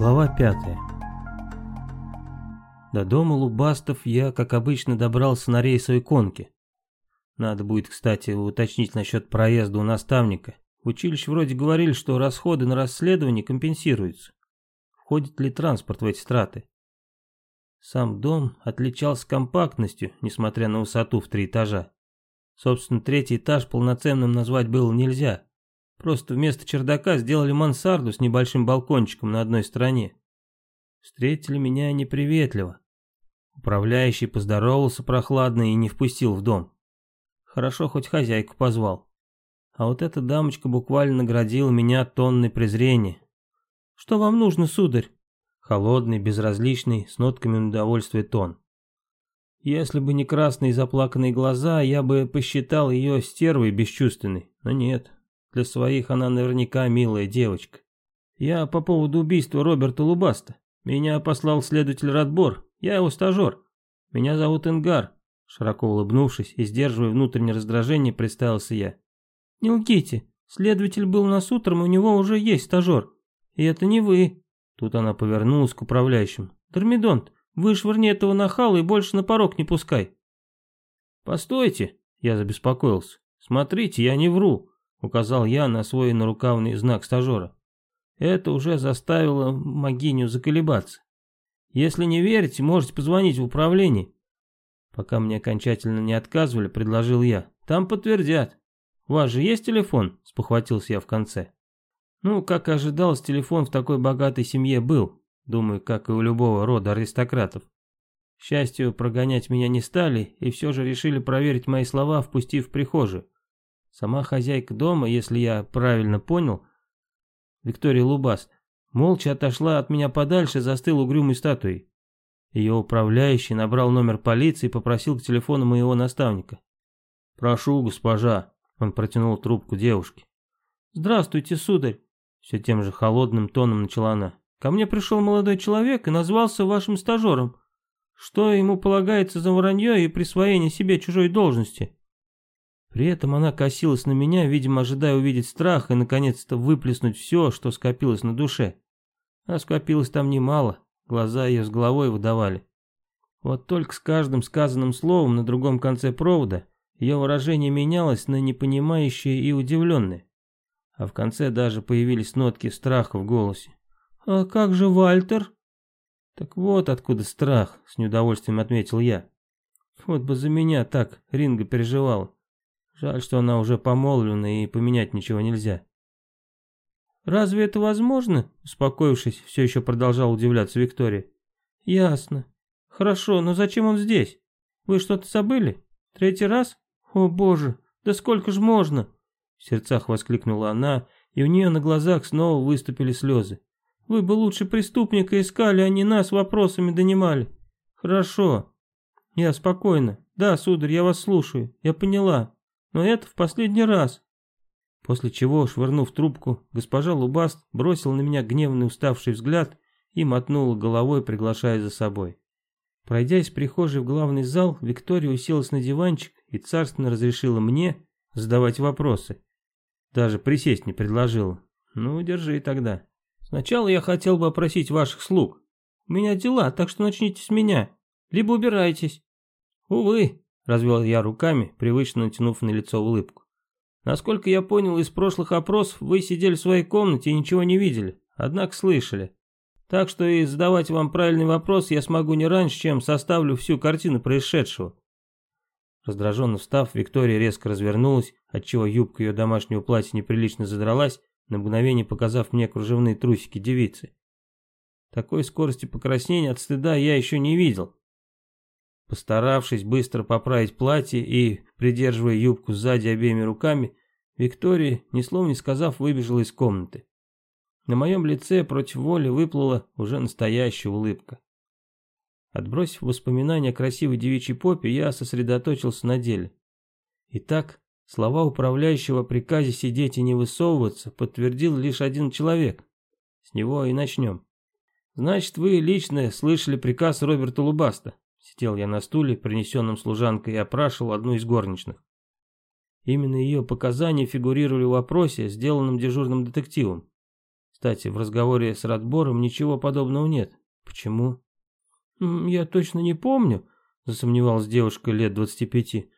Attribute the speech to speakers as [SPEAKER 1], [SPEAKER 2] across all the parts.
[SPEAKER 1] Глава пятая. До дома Лубастов я, как обычно, добрался на рейсовой конке. Надо будет, кстати, уточнить насчет проезда у наставника. В училище вроде говорили, что расходы на расследование компенсируются. Входит ли транспорт в эти страты? Сам дом отличался компактностью, несмотря на высоту в три этажа. Собственно, третий этаж полноценным назвать было нельзя. Просто вместо чердака сделали мансарду с небольшим балкончиком на одной стороне. Встретили меня неприветливо. Управляющий поздоровался прохладно и не впустил в дом. Хорошо, хоть хозяйку позвал. А вот эта дамочка буквально наградила меня тонной презрения. «Что вам нужно, сударь?» Холодный, безразличный, с нотками удовольствия тон. Если бы не красные заплаканные глаза, я бы посчитал ее стервой бесчувственной. Но нет, для своих она наверняка милая девочка. Я по поводу убийства Роберта Лубаста. Меня послал следователь Радбор, я его стажер. Меня зовут Ингар. Широко улыбнувшись и сдерживая внутреннее раздражение, представился я. Не лгите, следователь был нас утром, у него уже есть стажер. И это не вы. Тут она повернулась к управляющему. «Дормидонт, вышвырни этого нахала и больше на порог не пускай». «Постойте», — я забеспокоился. «Смотрите, я не вру», — указал я на свой нарукавный знак стажера. Это уже заставило Магиню заколебаться. «Если не верите, можете позвонить в управление». Пока мне окончательно не отказывали, предложил я. «Там подтвердят». «У вас же есть телефон?» — спохватился я в конце. Ну, как и ожидалось, телефон в такой богатой семье был, думаю, как и у любого рода аристократов. К счастью, прогонять меня не стали и все же решили проверить мои слова, впустив в прихожую. Сама хозяйка дома, если я правильно понял, Виктория Лубас, молча отошла от меня подальше, застыл угрюмой статуей. Ее управляющий набрал номер полиции и попросил к телефону моего наставника. «Прошу, госпожа», — он протянул трубку девушке. «Здравствуйте, сударь. Все тем же холодным тоном начала она. Ко мне пришел молодой человек и назвался вашим стажером. Что ему полагается за вранье и присвоение себе чужой должности? При этом она косилась на меня, видимо, ожидая увидеть страх и наконец-то выплеснуть все, что скопилось на душе. А скопилось там немало, глаза ее с головой выдавали. Вот только с каждым сказанным словом на другом конце провода ее выражение менялось на непонимающее и удивленное а в конце даже появились нотки страха в голосе. «А как же Вальтер?» «Так вот откуда страх», — с неудовольствием отметил я. «Вот бы за меня так Ринга переживала. Жаль, что она уже помолвлена и поменять ничего нельзя». «Разве это возможно?» — успокоившись, все еще продолжал удивляться Виктория. «Ясно. Хорошо, но зачем он здесь? Вы что-то забыли? Третий раз? О боже, да сколько ж можно?» В сердцах воскликнула она, и у нее на глазах снова выступили слезы. «Вы бы лучше преступника искали, а не нас вопросами донимали». «Хорошо. Я спокойно. Да, сударь, я вас слушаю. Я поняла. Но это в последний раз». После чего, швырнув трубку, госпожа Лубаст бросила на меня гневный уставший взгляд и мотнула головой, приглашая за собой. Пройдя из прихожей в главный зал, Виктория уселась на диванчик и царственно разрешила мне задавать вопросы. Даже присесть не предложил. Ну, держи тогда. Сначала я хотел бы опросить ваших слуг. У меня дела, так что начните с меня. Либо убирайтесь. Увы, развел я руками, привычно натянув на лицо улыбку. Насколько я понял из прошлых опросов, вы сидели в своей комнате и ничего не видели, однако слышали. Так что и задавать вам правильный вопрос я смогу не раньше, чем составлю всю картину происшедшего. Раздраженно встав, Виктория резко развернулась, отчего юбка ее домашнего платья неприлично задралась, на мгновение показав мне кружевные трусики девицы. Такой скорости покраснения от стыда я еще не видел. Постаравшись быстро поправить платье и, придерживая юбку сзади обеими руками, Виктория, ни слова не сказав, выбежала из комнаты. На моем лице против воли выплыла уже настоящая улыбка. Отбросив воспоминания о красивой девичьей попе, я сосредоточился на деле. Итак, слова управляющего о приказе сидеть и не высовываться подтвердил лишь один человек. С него и начнем. Значит, вы лично слышали приказ Роберта Лубаста. Сидел я на стуле, принесенном служанкой, и опрашивал одну из горничных. Именно ее показания фигурировали в вопросе, сделанном дежурным детективом. Кстати, в разговоре с Радбором ничего подобного нет. Почему?
[SPEAKER 2] «Я точно не помню», — засомневалась девушка лет двадцати пяти.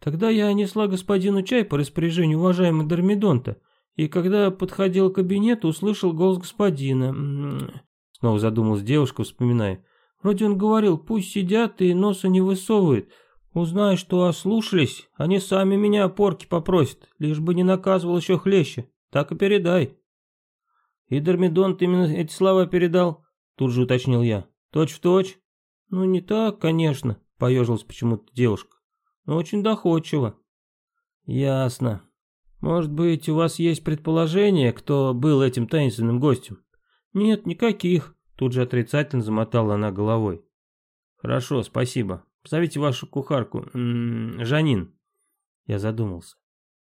[SPEAKER 2] «Тогда я несла господину чай по распоряжению уважаемого Дормидонта, и когда подходил к кабинету, услышал голос господина». Снова задумалась девушка, вспоминая. «Вроде он говорил, пусть сидят и носа не высовывают. Узнай, что ослушались, они сами меня опорки попросят, лишь бы не наказывал еще хлеще. Так и передай». «И Дормидонт именно эти слова передал?» Тут же уточнил я. «Точь в точь?» «Ну, не так, конечно», — поежилась почему-то девушка. «Но очень доходчиво». «Ясно. Может быть, у вас есть предположение, кто был этим таинственным гостем?» «Нет, никаких», — тут же отрицательно замотала она головой. «Хорошо, спасибо. Позовите вашу кухарку, М -м, Жанин». Я задумался.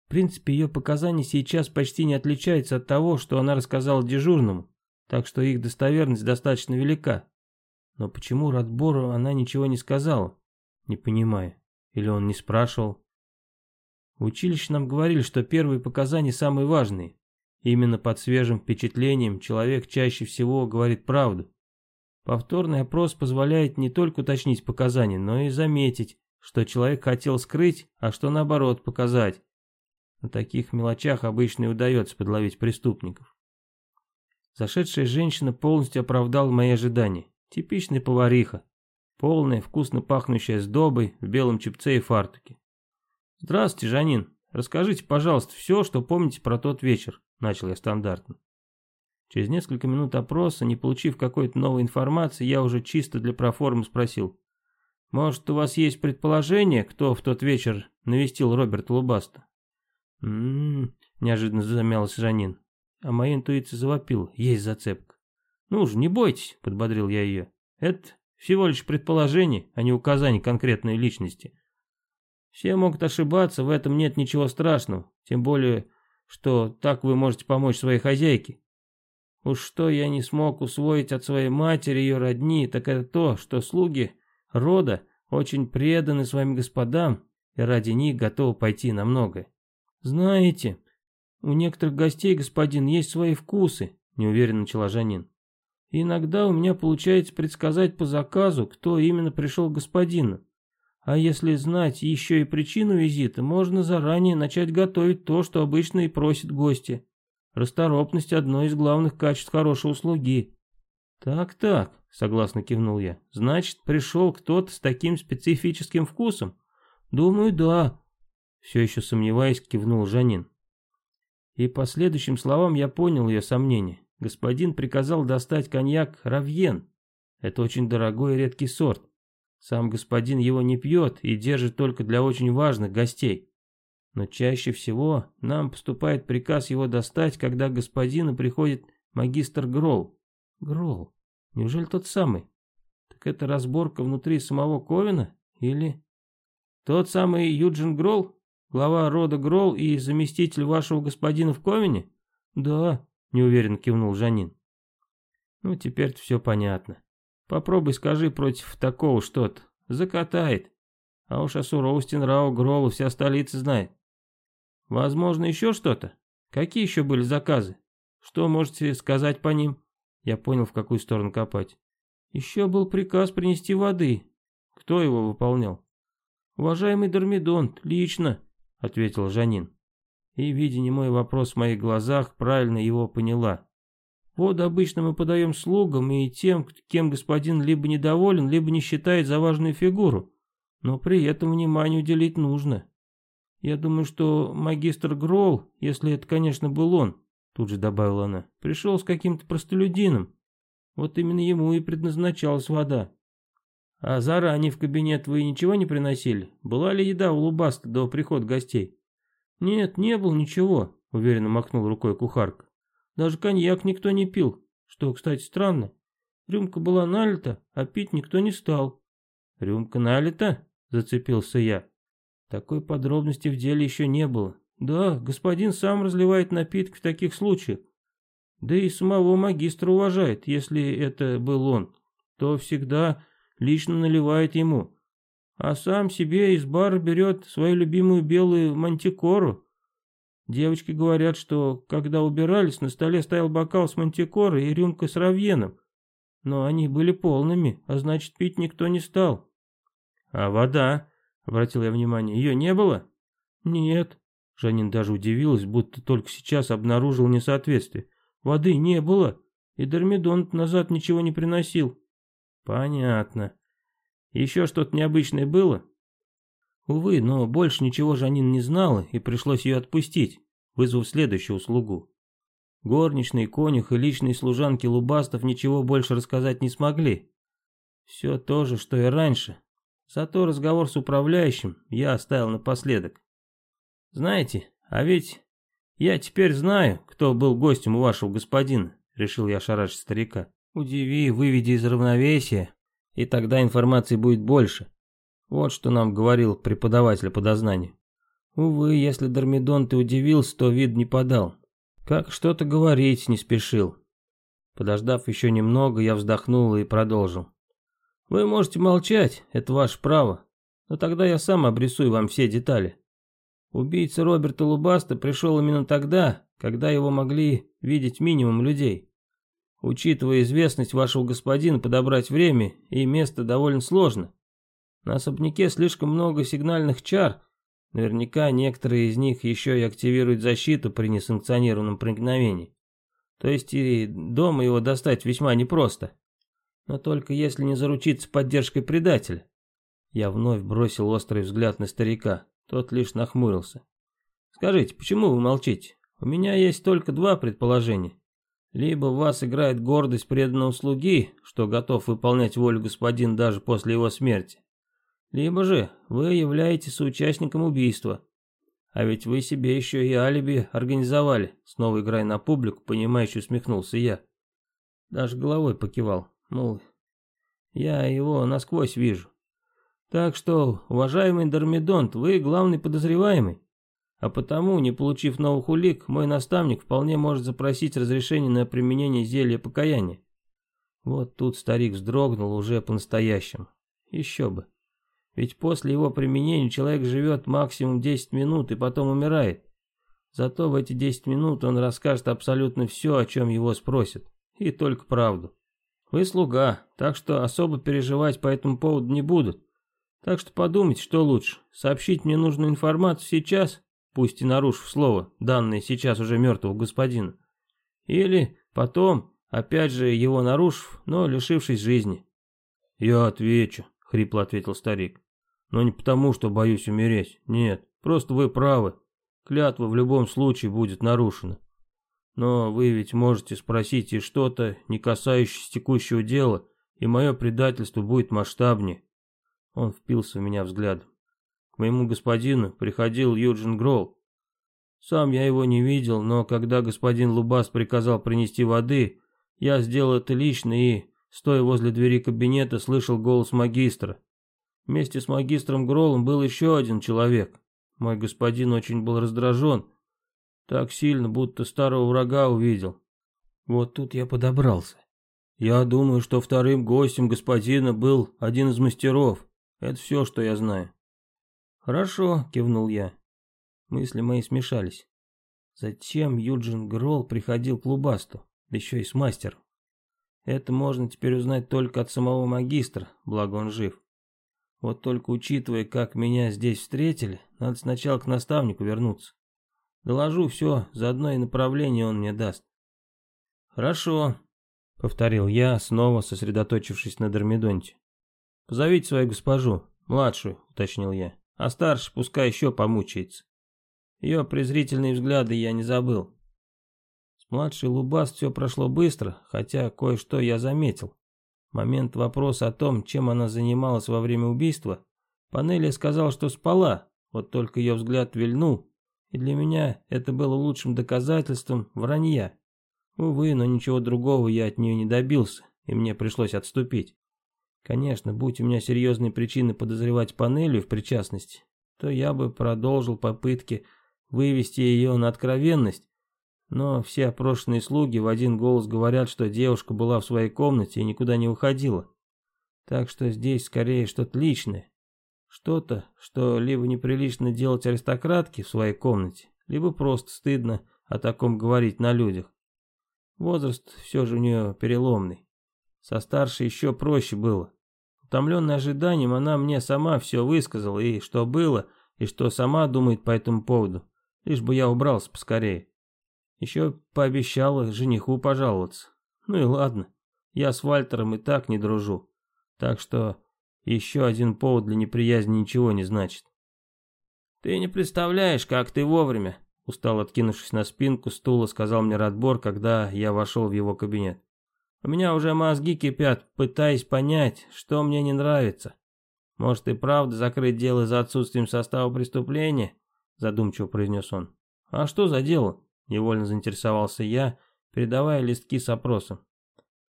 [SPEAKER 2] В принципе, ее показания сейчас почти не отличаются от того, что она рассказала дежурному, так что их достоверность достаточно велика. Но почему Радбору она ничего не сказала? Не понимаю. Или он не спрашивал? В училище нам говорили, что первые показания самые важные. Именно под свежим впечатлением человек чаще всего говорит правду. Повторный опрос позволяет не только уточнить показания, но и заметить, что человек хотел скрыть, а что наоборот показать. На таких мелочах обычно и удается подловить преступников. Зашедшая женщина полностью оправдала мои ожидания. Типичная повариха. Полная, вкусно пахнущая сдобой, в белом чепце и фартуке. «Здравствуйте, Жанин. Расскажите, пожалуйста, все, что помните про тот вечер», — начал я стандартно. Через несколько минут опроса, не получив какой-то новой информации, я уже чисто для проформы спросил. «Может, у вас есть предположение, кто в тот вечер навестил Роберта Лубаста?» «М-м-м», неожиданно замялась Жанин. А моя интуиция завопила. Есть зацепка. «Ну же, не бойтесь», — подбодрил я ее. «Это всего лишь предположение, а не указание конкретной личности. Все могут ошибаться, в этом нет ничего страшного, тем более, что так вы можете помочь своей хозяйке. Уж что я не смог усвоить от своей матери и ее родни, так это то, что слуги рода очень преданы своим господам и ради них готовы пойти на многое. Знаете, у некоторых гостей, господин, есть свои вкусы, неуверенно начала Жанин. Иногда у меня получается предсказать по заказу, кто именно пришел к господину. А если знать еще и причину визита, можно заранее начать готовить то, что обычно и просят гости. Расторопность – одно из главных качеств хорошей услуги. «Так-так», – согласно кивнул я, – «значит, пришел кто-то с таким специфическим вкусом?» «Думаю, да», – все еще сомневаясь, кивнул Жанин. И по следующим словам я понял ее сомнения. Господин приказал достать коньяк «Равьен». Это очень дорогой и редкий сорт. Сам господин его не пьет и держит только для очень важных гостей. Но чаще всего нам поступает приказ его достать, когда к господину приходит магистр Гролл. Гролл? Неужели тот самый? Так это разборка внутри самого Ковина? Или... Тот самый Юджин Гролл? Глава рода Гролл и заместитель вашего господина в Ковине? Да, неуверенно кивнул Жанин. Ну, теперь все понятно. Попробуй скажи против такого что-то. Закатает. А уж о суровости нрава Грола вся столица знает. Возможно, еще что-то? Какие еще были заказы? Что можете сказать по ним? Я понял, в какую сторону копать. Еще был приказ принести воды. Кто его выполнял? Уважаемый Дормидонт, лично, ответил Жанин и, видя немой вопрос в моих глазах, правильно его поняла. Воду обычно мы подаем слугам и тем, кем господин либо недоволен, либо не считает за важную фигуру, но при этом внимание уделить нужно. Я думаю, что магистр Гролл, если это, конечно, был он, тут же добавила она, пришел с каким-то простолюдином. Вот именно ему и предназначалась вода. А заранее в кабинет вы ничего не приносили? Была ли еда у Лубаста до прихода гостей? «Нет, не было ничего», — уверенно махнул рукой кухарка. «Даже коньяк никто не пил, что, кстати, странно. Рюмка была налита, а пить никто не стал». «Рюмка налита?» — зацепился я. Такой подробности в деле еще не было. «Да, господин сам разливает напитки в таких случаях. Да и самого магистра уважает, если это был он, то всегда лично наливает ему а сам себе из бара берет свою любимую белую мантикору. Девочки говорят, что, когда убирались, на столе стоял бокал с мантикорой и рюмка с равьеном. Но они были полными, а значит, пить никто не стал.
[SPEAKER 1] А вода, обратил я внимание, ее не было?
[SPEAKER 2] Нет.
[SPEAKER 1] Жанин даже удивилась, будто только сейчас обнаружил несоответствие.
[SPEAKER 2] Воды не было, и Дормидон назад ничего не приносил.
[SPEAKER 1] Понятно. Еще что-то необычное было?
[SPEAKER 2] Увы, но больше ничего Жанин не знала, и пришлось ее отпустить, вызвав следующую услугу. Горничные, конюх и личные служанки Лубастов ничего больше рассказать не смогли. Все то же, что и раньше. Зато разговор с управляющим я оставил напоследок. Знаете, а ведь я теперь знаю, кто был гостем у вашего господина, решил я шарашить старика. Удиви, выведи из равновесия, и тогда информации будет больше. Вот что нам говорил преподаватель по дознанию. Увы, если Дормидон ты удивился, то вид не подал. Как что-то говорить не спешил. Подождав еще немного, я вздохнул и продолжил. Вы можете молчать, это ваше право, но тогда я сам обрисую вам все детали. Убийца Роберта Лубаста пришел именно тогда, когда его могли видеть минимум людей. Учитывая известность вашего господина, подобрать время и место довольно сложно. На особняке слишком много сигнальных чар. Наверняка некоторые из них еще и активируют защиту при несанкционированном проникновении. То есть и дома его достать весьма непросто. Но только если не заручиться поддержкой предателя. Я вновь бросил острый взгляд на старика. Тот лишь нахмурился. Скажите, почему вы молчите? У меня есть только два предположения. Либо в вас играет гордость преданного слуги, что готов выполнять волю господина даже после его смерти. Либо же вы являетесь соучастником убийства. А ведь вы себе еще и алиби организовали. Снова играя на публику, понимающе усмехнулся я. Даже головой покивал. Мол, я его насквозь вижу. Так что, уважаемый Дормидонт, вы главный подозреваемый. А потому, не получив новых улик, мой наставник вполне может запросить разрешение на применение зелья покаяния. Вот тут старик вздрогнул уже по-настоящему. Еще бы. Ведь после его применения человек живет максимум 10 минут и потом умирает. Зато в эти 10 минут он расскажет абсолютно все, о чем его спросят. И только правду. Вы слуга, так что особо переживать по этому поводу не будут. Так что подумайте, что лучше. Сообщить мне нужную информацию сейчас, пусть и нарушив слово, данное сейчас уже мертвого господина. Или потом, опять же его нарушив, но лишившись жизни.
[SPEAKER 1] Я отвечу, хрипло ответил старик. Но не потому, что боюсь умереть. Нет, просто вы правы. Клятва в любом случае будет нарушена. Но вы ведь можете спросить и что-то, не касающееся текущего дела, и мое предательство будет масштабнее. Он впился в меня взглядом. К моему господину приходил Юджин Гролл. Сам я его не видел, но когда господин Лубас приказал принести воды, я сделал это лично и, стоя возле двери кабинета, слышал голос магистра. Вместе с магистром Гролом был еще один человек. Мой господин очень был раздражен. Так сильно, будто старого врага увидел. Вот тут я подобрался. Я думаю, что вторым гостем господина был один из мастеров. Это все, что я знаю. Хорошо, кивнул я. Мысли мои смешались. Зачем Юджин Гролл приходил к Лубасту, да еще и с мастером? Это можно теперь узнать только от самого магистра, благо он жив. Вот только учитывая, как меня здесь встретили, надо сначала к наставнику вернуться. Доложу все, заодно и направление он мне даст. Хорошо, повторил я, снова сосредоточившись на Дормидонте. Позовите свою госпожу, младшую, уточнил я, а старший пускай еще помучается. Ее презрительные взгляды я не забыл. С младшей Лубас все прошло быстро, хотя кое-что я заметил. Момент вопроса о том, чем она занималась во время убийства, Панелли сказал, что спала, вот только ее взгляд вильнул, и для меня это было лучшим доказательством вранья. Увы, но ничего другого я от нее не добился, и мне пришлось отступить. Конечно, будь у меня серьезные причины подозревать Панелли в причастности, то я бы продолжил попытки вывести ее на откровенность, но все опрошенные слуги в один голос говорят, что девушка была в своей комнате и никуда не уходила. Так что здесь скорее что-то личное. Что-то, что либо неприлично делать аристократке в своей комнате, либо просто стыдно о таком говорить на людях. Возраст все же у нее переломный. Со старшей еще проще было. Утомленная ожиданием, она мне сама все высказала, и что было, и что сама думает по этому поводу. Лишь бы я убрался поскорее. Еще пообещала жениху пожаловаться. Ну и ладно, я с Вальтером и так не дружу. Так что еще один повод для неприязни ничего не значит. «Ты не представляешь, как ты вовремя», устал откинувшись на спинку стула, сказал мне Радбор, когда я вошел в его кабинет. «У меня уже мозги кипят, пытаясь понять, что мне не нравится. Может и правда закрыть дело за отсутствием состава преступления?» задумчиво произнес он. «А что за дело?» Невольно заинтересовался я, передавая листки с опросом.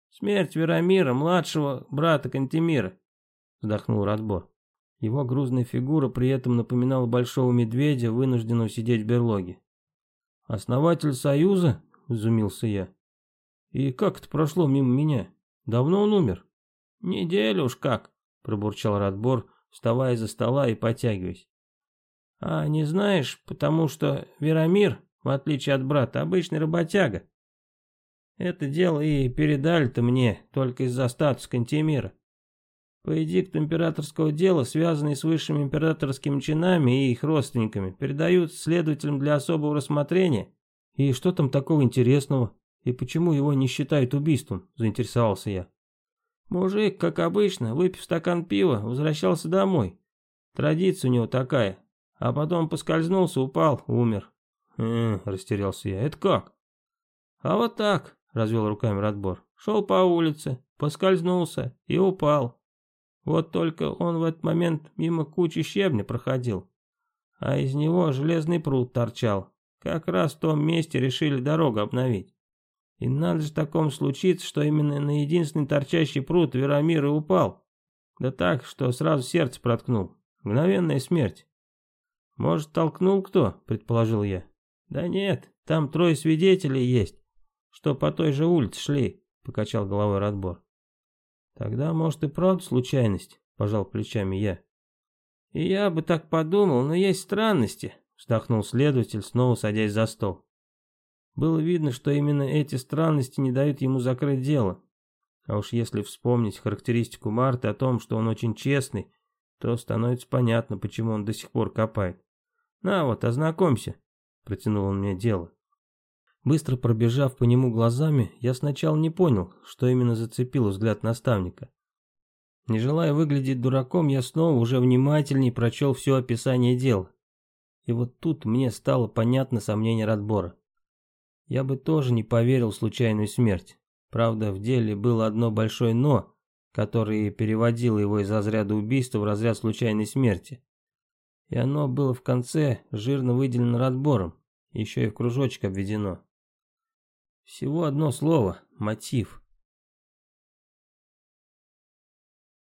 [SPEAKER 1] «Смерть Верамира, младшего брата Кантемира», вздохнул Радбор. Его грузная фигура при этом напоминала большого медведя, вынужденного сидеть в берлоге. «Основатель Союза?» – изумился я. «И как это прошло мимо меня? Давно он умер?» «Неделю уж как», – пробурчал Радбор, вставая за стола и потягиваясь. «А не знаешь, потому что Верамир, в отличие от брата, обычный работяга. Это дело и передали-то мне только из-за статуса Кантемира. По эдикту императорского дела, связанные с высшими императорскими чинами и их родственниками, передают следователям для особого рассмотрения. И что там такого интересного? И почему его не считают убийством? Заинтересовался я. Мужик, как обычно, выпив стакан пива, возвращался домой. Традиция у него такая. А потом поскользнулся, упал, умер. Э, растерялся я. Это как? А вот так, развел руками Радбор. Шел по улице, поскользнулся и упал. Вот только он в этот момент мимо кучи щебня проходил, а из него железный пруд торчал. Как раз в том месте решили дорогу обновить. И надо же таком случиться, что именно на единственный торчащий пруд Верамир и упал. Да так, что сразу сердце проткнул. Мгновенная смерть. Может, толкнул кто, предположил я. Да нет, там трое свидетелей есть, что по той же улице шли, покачал головой Радбор. Тогда, может, и правда случайность, пожал плечами я. И я бы так подумал, но есть странности, вздохнул следователь, снова садясь за стол. Было видно, что именно эти странности не дают ему закрыть дело. А уж если вспомнить характеристику Марты о том, что он очень честный, то становится понятно, почему он до сих пор копает. На вот, ознакомься, протянул он мне дело. Быстро пробежав по нему глазами, я сначала не понял, что именно зацепил взгляд наставника. Не желая выглядеть дураком, я снова уже внимательнее прочел все описание дела. И вот тут мне стало понятно сомнение Радбора. Я бы тоже не поверил в случайную смерть. Правда, в деле было одно большое «но», которое переводило его из разряда убийства в разряд случайной смерти. И оно было в конце жирно выделено Радбором, еще и в кружочек обведено. Всего одно слово – мотив.